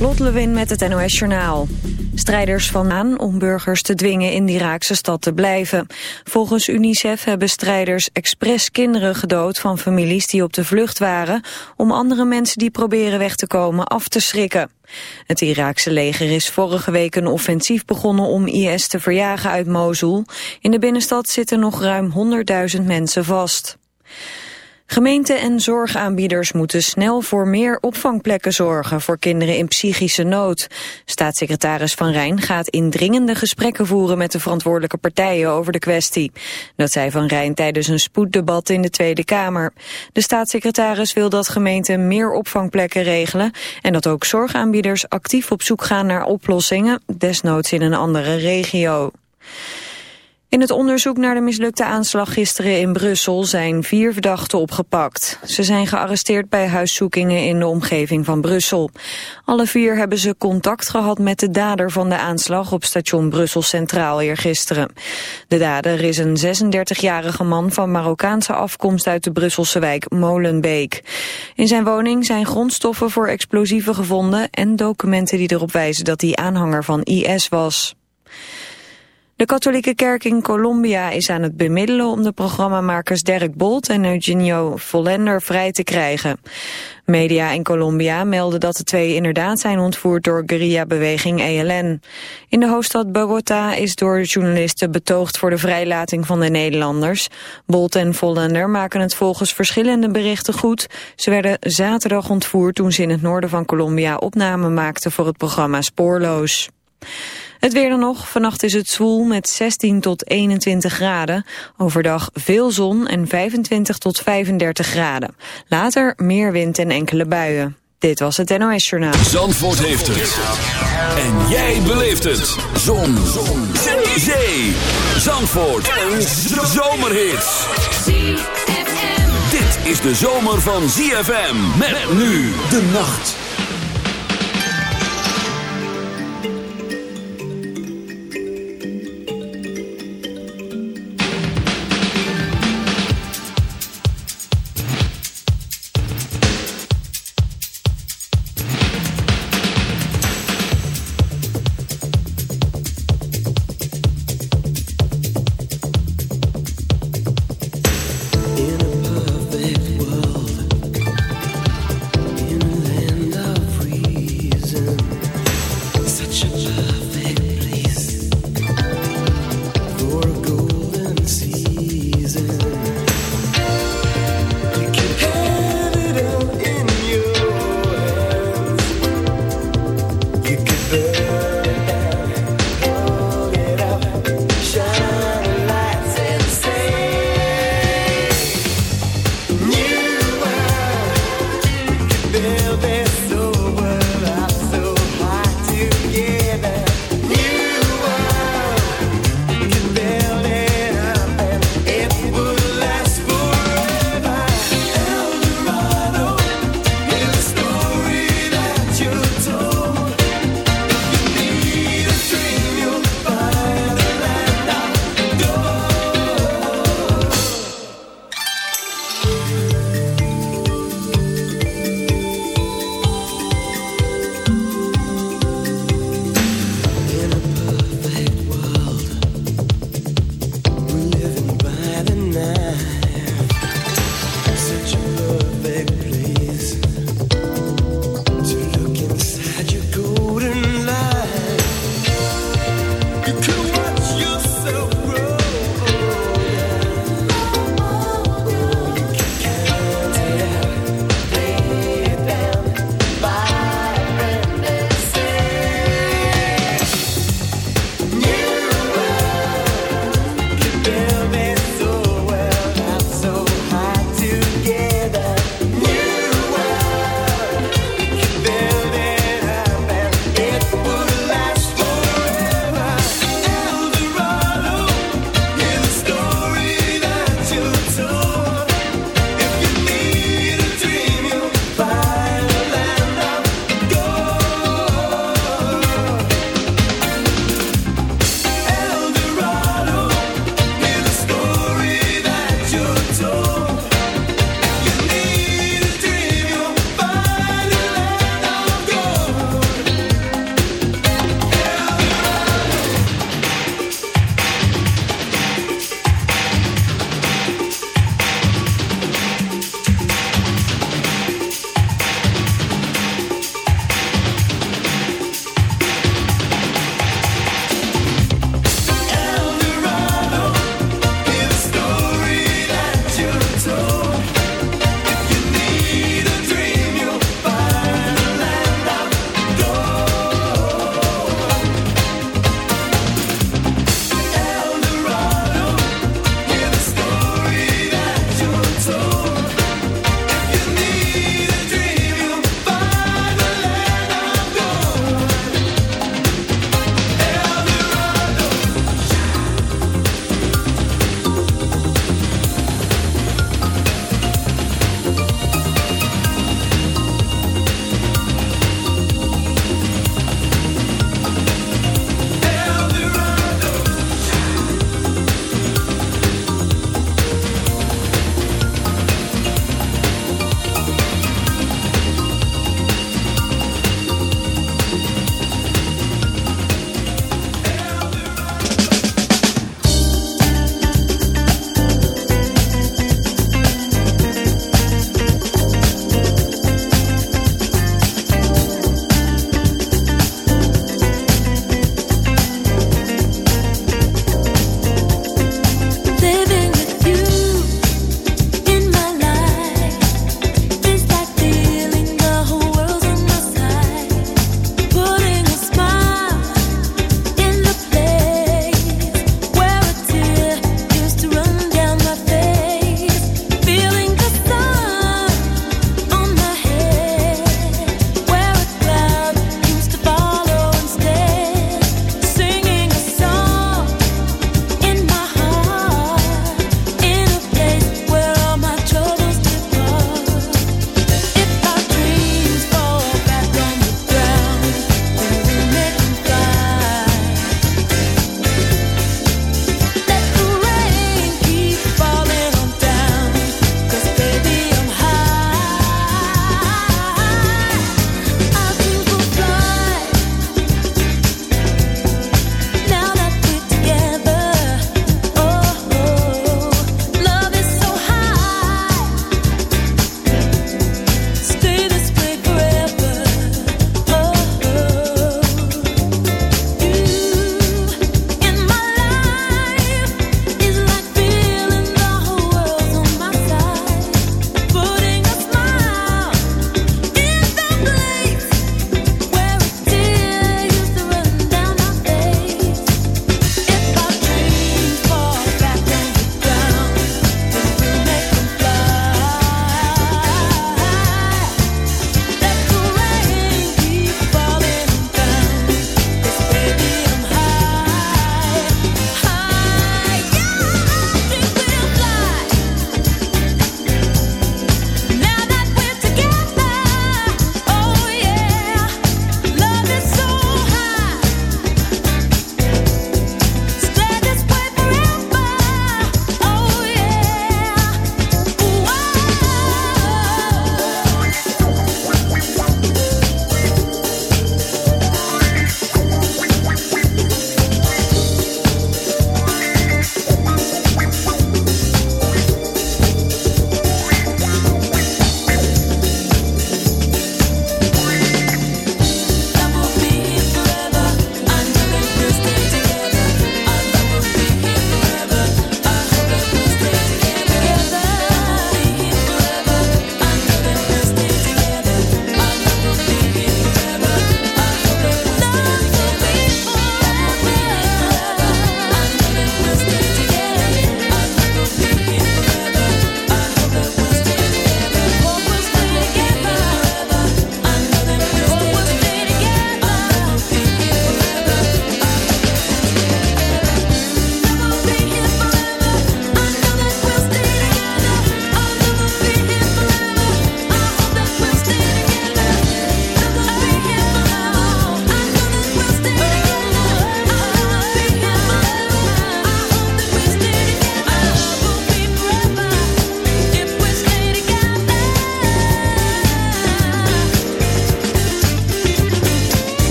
Lot Lewin met het NOS Journaal. Strijders van aan om burgers te dwingen in de Iraakse stad te blijven. Volgens UNICEF hebben strijders expres kinderen gedood van families die op de vlucht waren... om andere mensen die proberen weg te komen af te schrikken. Het Iraakse leger is vorige week een offensief begonnen om IS te verjagen uit Mosul. In de binnenstad zitten nog ruim 100.000 mensen vast. Gemeenten en zorgaanbieders moeten snel voor meer opvangplekken zorgen voor kinderen in psychische nood. Staatssecretaris Van Rijn gaat indringende gesprekken voeren met de verantwoordelijke partijen over de kwestie. Dat zei Van Rijn tijdens een spoeddebat in de Tweede Kamer. De staatssecretaris wil dat gemeenten meer opvangplekken regelen en dat ook zorgaanbieders actief op zoek gaan naar oplossingen, desnoods in een andere regio. In het onderzoek naar de mislukte aanslag gisteren in Brussel zijn vier verdachten opgepakt. Ze zijn gearresteerd bij huiszoekingen in de omgeving van Brussel. Alle vier hebben ze contact gehad met de dader van de aanslag op station Brussel Centraal eergisteren. De dader is een 36-jarige man van Marokkaanse afkomst uit de Brusselse wijk Molenbeek. In zijn woning zijn grondstoffen voor explosieven gevonden en documenten die erop wijzen dat hij aanhanger van IS was. De katholieke kerk in Colombia is aan het bemiddelen om de programmamakers Derek Bolt en Eugenio Vollender vrij te krijgen. Media in Colombia melden dat de twee inderdaad zijn ontvoerd door guerrilla-beweging ELN. In de hoofdstad Bogota is door journalisten betoogd voor de vrijlating van de Nederlanders. Bolt en Vollender maken het volgens verschillende berichten goed. Ze werden zaterdag ontvoerd toen ze in het noorden van Colombia opname maakten voor het programma Spoorloos. Het weer dan nog. Vannacht is het zwoel met 16 tot 21 graden. Overdag veel zon en 25 tot 35 graden. Later meer wind en enkele buien. Dit was het NOS Journaal. Zandvoort heeft het. En jij beleeft het. Zon. zon. Zee. Zee. Zandvoort. Een zomerhit. Dit is de zomer van ZFM. Met nu de nacht.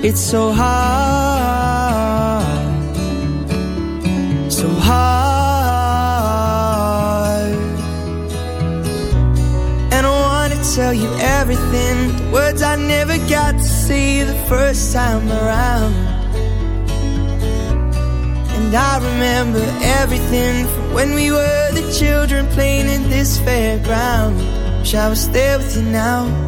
It's so hard, so hard. And I wanna tell you everything, the words I never got to say the first time around. And I remember everything from when we were the children playing in this fairground. Wish I was there with you now.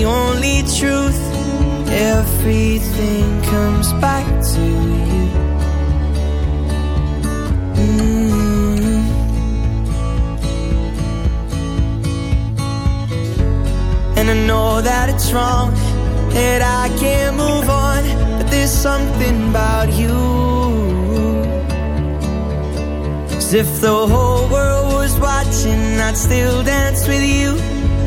The only truth. Everything comes back to you. Mm. And I know that it's wrong, that I can't move on, but there's something about you. As if the whole world was watching, I'd still dance with you.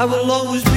I will always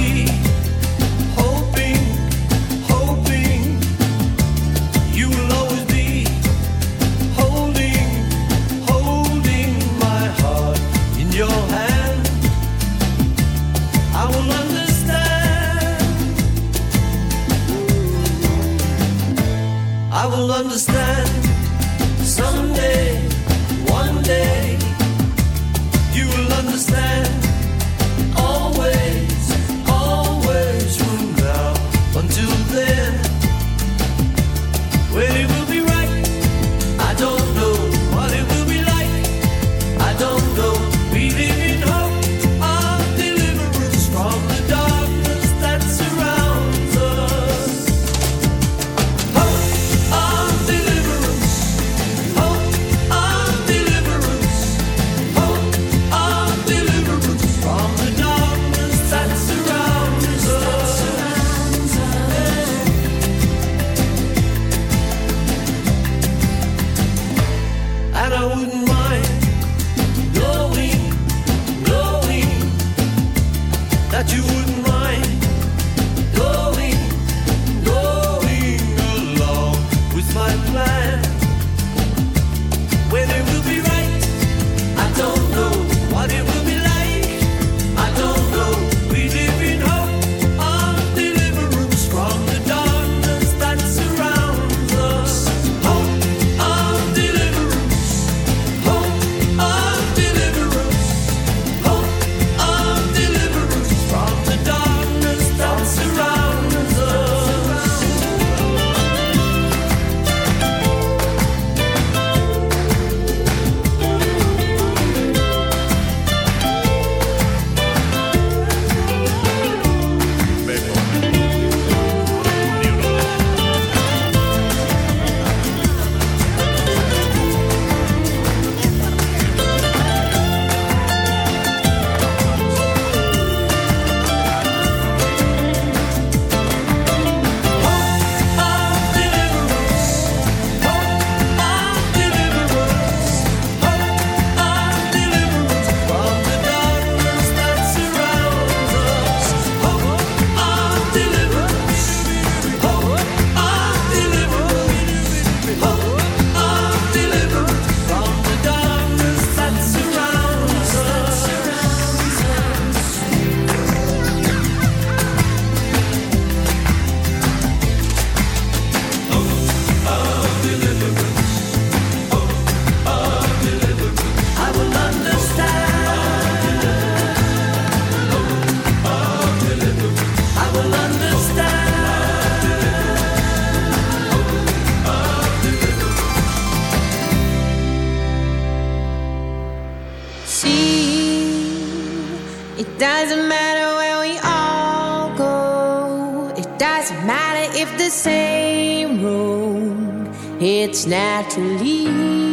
naturally.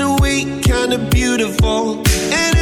a way, kind of beautiful. And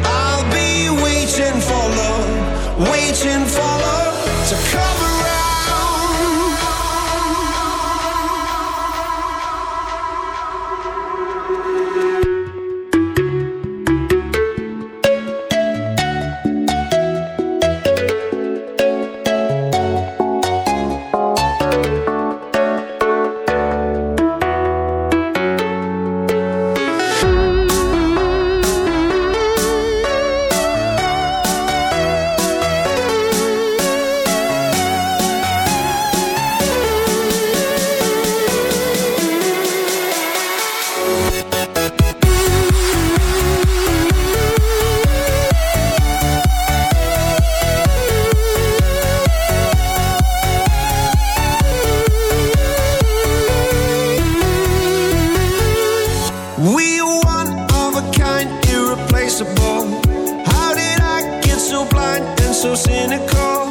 Irreplaceable. How did I get so blind and so cynical?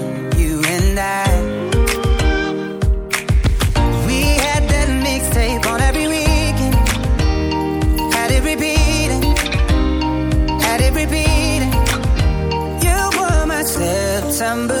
September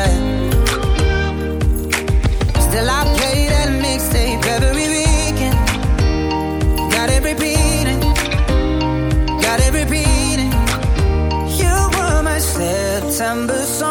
September song.